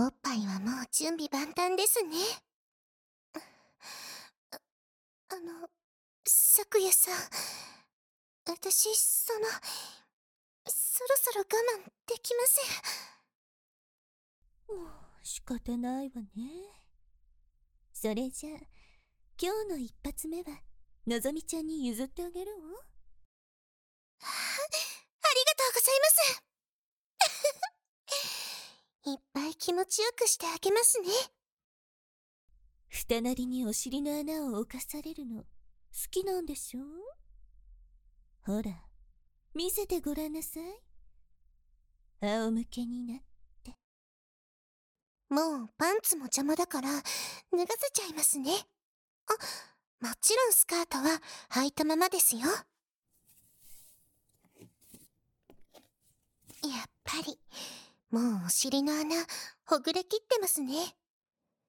おっぱいはもう準備万端ですね。あ、あの、昨夜さん、私、その、そろそろ我慢できません。もう仕方ないわね。それじゃあ、今日の一発目は、のぞみちゃんに譲ってあげるわ。あ、ありがとうございます。いっぱい気持ちよくしてあげますね。二なりにお尻の穴を侵されるの、好きなんでしょ？ほら、見せてごらんなさい。仰向けになって。もうパンツも邪魔だから脱がせちゃいますね。あ、もちろんスカートは履いたままですよ。やっぱり、もうお尻の穴、ほぐれきってますね。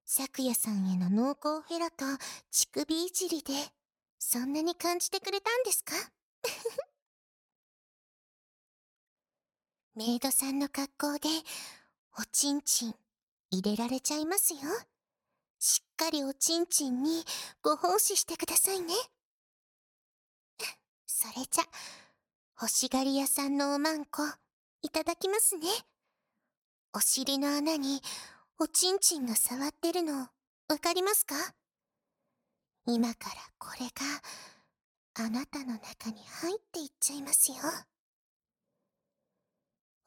昨夜さんへの濃厚フェラと乳首いじりで、そんなに感じてくれたんですか？メイドさんの格好で、おちんちん入れられちゃいますよ。しっかりおちんちんにご奉仕してくださいね。それじゃ、欲しがり屋さんのおまんこ、いただきますね。お尻の穴におちんちんが触ってるの、わかりますか？今からこれが、あなたの中に入っていっちゃいますよ。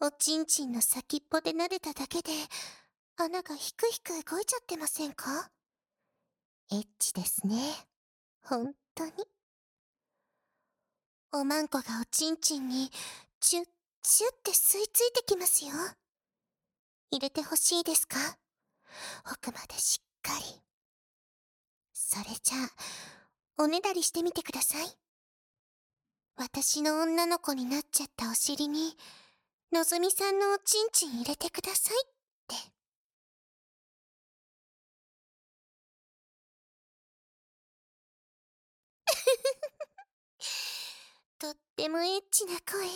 おちんちんの先っぽで撫でただけで、穴がひくひく動いちゃってませんか？エッチですね。ほんとに。おまんこがおちんちんに、チュッチュッって吸い付いてきますよ。入れてほしいですか？奥までしっかり。それじゃあ、おねだりしてみてください。私の女の子になっちゃったお尻に、のぞみさんのおちんちん入れてくださいって。とってもエッチな声。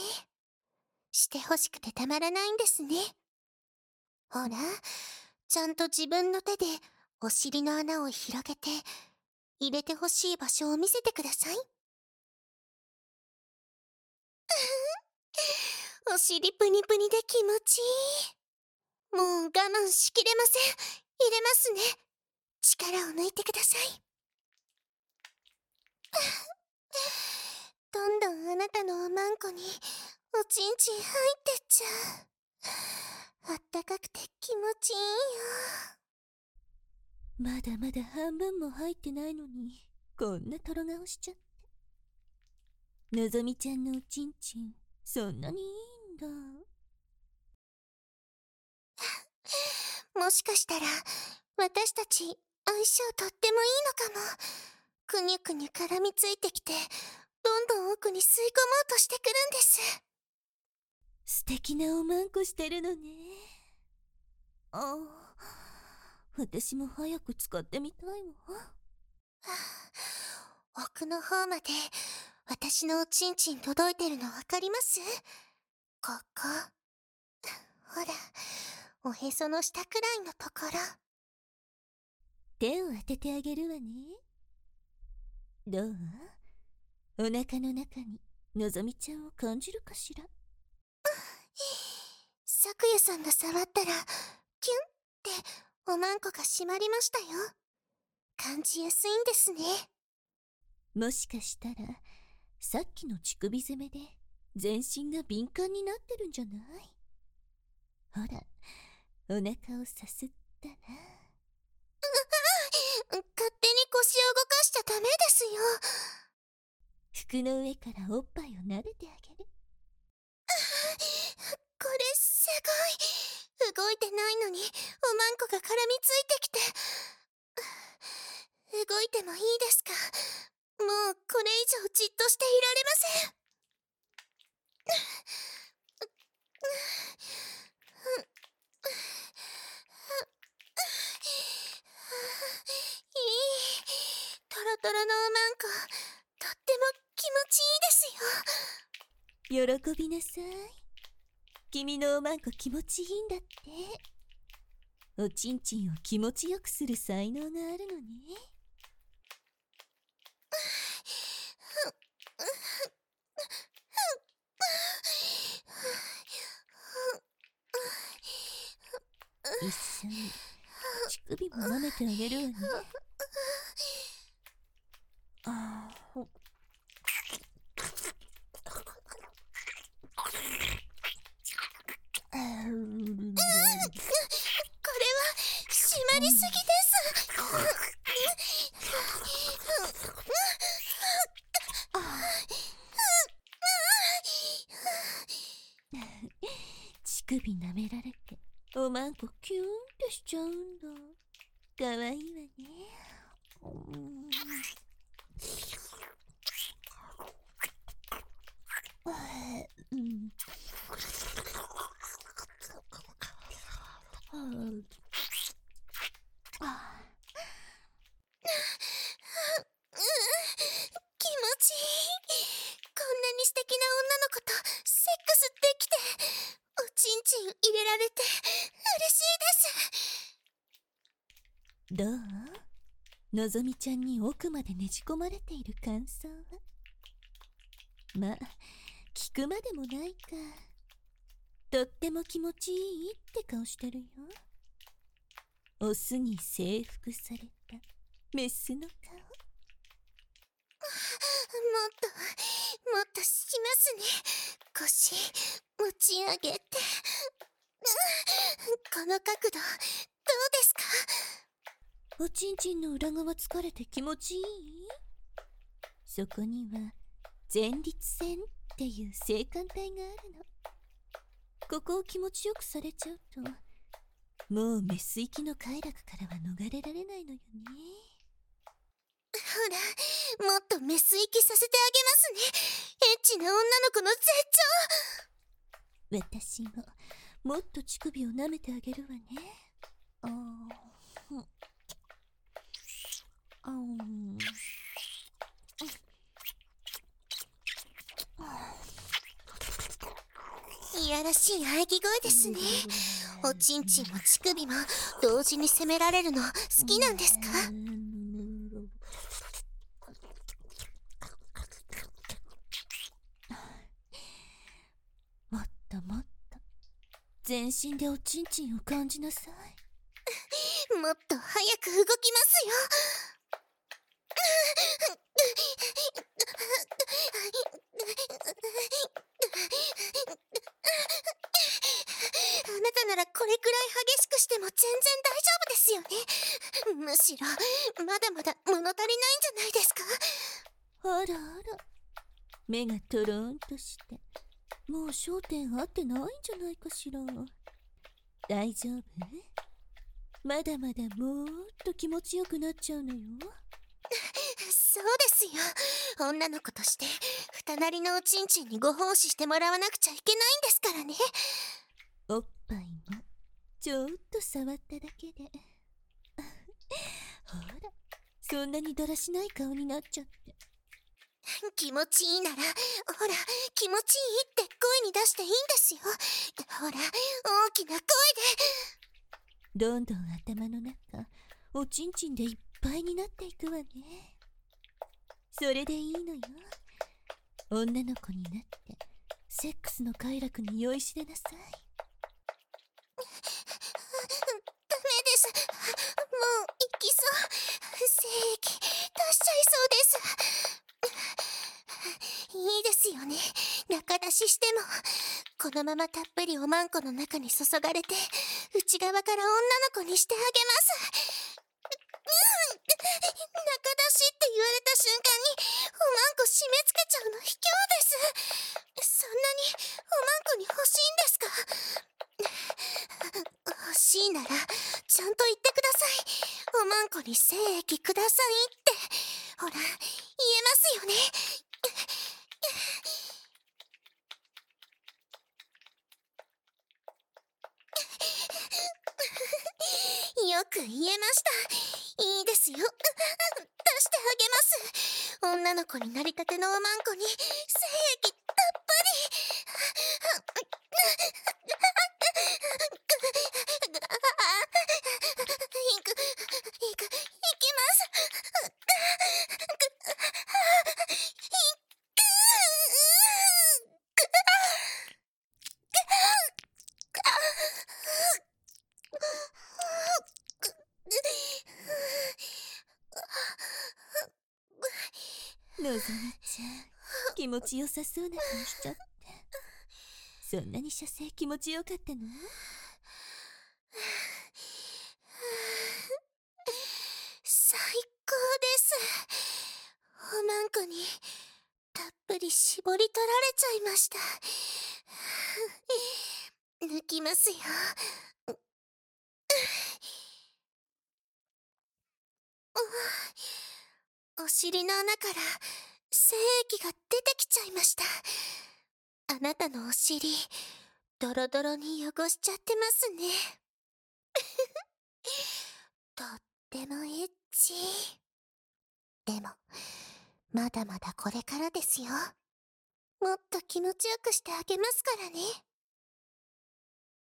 してほしくてたまらないんですね。ほら、ちゃんと自分の手でお尻の穴を広げて、入れてほしい場所を見せてください。お尻プニプニで気持ちいい。もう我慢しきれません。入れますね。力を抜いてください。どんどんあなたのおまんこにおちんちん入ってっちゃう。あったかくて気持ちいいよ。まだまだ半分も入ってないのに、こんなとろ顔しちゃって。のぞみちゃんのおちんちん、そんなにいいんだもしかしたら私たち相性とってもいいのかもくにゅくにゅ絡みついてきてどんどん奥に吸い込もうとしてくるんです素敵なおまんこしてるのねあ私も早く使ってみたいわ、はあ、奥の方まで私のおちんちん届いてるの分かります？ここ。ほら、おへその下くらいのところ。手を当ててあげるわね。どう？お腹の中にのぞみちゃんを感じるかしら？昨夜さんが触ったら、キュンっておまんこが閉まりましたよ。感じやすいんですね。もしかしたら、さっきの乳首攻めで全身が敏感になってるんじゃない？ほら、お腹をさすったな。勝手に腰を動かしちゃダメですよ。服の上からおっぱいを撫でてあげる。これすごい。動いてないのに、おまんこが絡みついてきて。動いてもいいですかもうこれ以上じっとしていられません。いいトロトロのおまんこ、とっても気持ちいいですよ。喜びなさい。君のおまんこ気持ちいいんだって。おちんちんを気持ちよくする才能があるのね。一緒に乳首も舐めてあげるわね。あーこれは締まりすぎです乳首舐められておまんこキューンとしちゃうんだ。かわいいわね。うん。うんあ気持ちいいこんなに素敵な女の子とセックスできておちんちん入れられて嬉しいですどう？のぞみちゃんに奥までねじ込まれている感想は？まあ聞くまでもないか。とっても気持ちいいって顔してるよ。オスに征服された。メスの顔。もっともっとしますね。腰持ち上げて。うんこの角度どうですか？おちんちんの裏側疲れて気持ちいい？そこには前立腺っていう性感帯があるの。ここを気持ちよくされちゃうともうメス行きの快楽からは逃れられないのよね。ほらもっとメス息させてあげますね。エッチな女の子の絶頂。私ももっと乳首を舐めてあげるわね。あー。ふんあーいやらしい喘ぎ声ですね。おちんちんも乳首も同時に責められるの好きなんですか？もっともっと全身でおちんちんを感じなさい。もっと早く動きますよならこれくらい激しくしても全然大丈夫ですよね。むしろまだまだ物足りないんじゃないですか？あらあら。目がトローンとして。もう焦点合ってないんじゃないかしら。大丈夫？まだまだもっと気持ちよくなっちゃうのよ。そうですよ。女の子として二なりのおちんちんにご奉仕してもらわなくちゃいけないんですからね。おっちょっと触っただけで。ほらそんなにだらしない顔になっちゃって。気持ちいいならほら気持ちいいって声に出していいんですよ。ほら大きな声で。どんどん頭の中おちんちんでいっぱいになっていくわね。それでいいのよ。女の子になってセックスの快楽に酔いしれなさいダメですもう行きそう精液出しちゃいそうですよね中出ししてもこのままたっぷりおまんこの中に注がれて内側から女の子にしてあげますうん中出しって言われた瞬間におまんこ締め付けちゃうの卑怯ですそんなにおまんこに欲しいんですか欲しいならちゃんと言ってく。ださいおまんこに精液くださいってほら言えますよねよく言えました。いいですよ。出してあげます。女の子になりたてのおまんこに精のぞみちゃん気持ちよさそうな顔しちゃって。そんなに射精気持ちよかったの？最高です。おまんこにたっぷり絞り取られちゃいました。抜きますよ。お尻の穴から精液が出てきちゃいました。あなたのお尻ドロドロに汚しちゃってますね。とってもエッチ。でもまだまだこれからですよ。もっと気持ちよくしてあげますからね。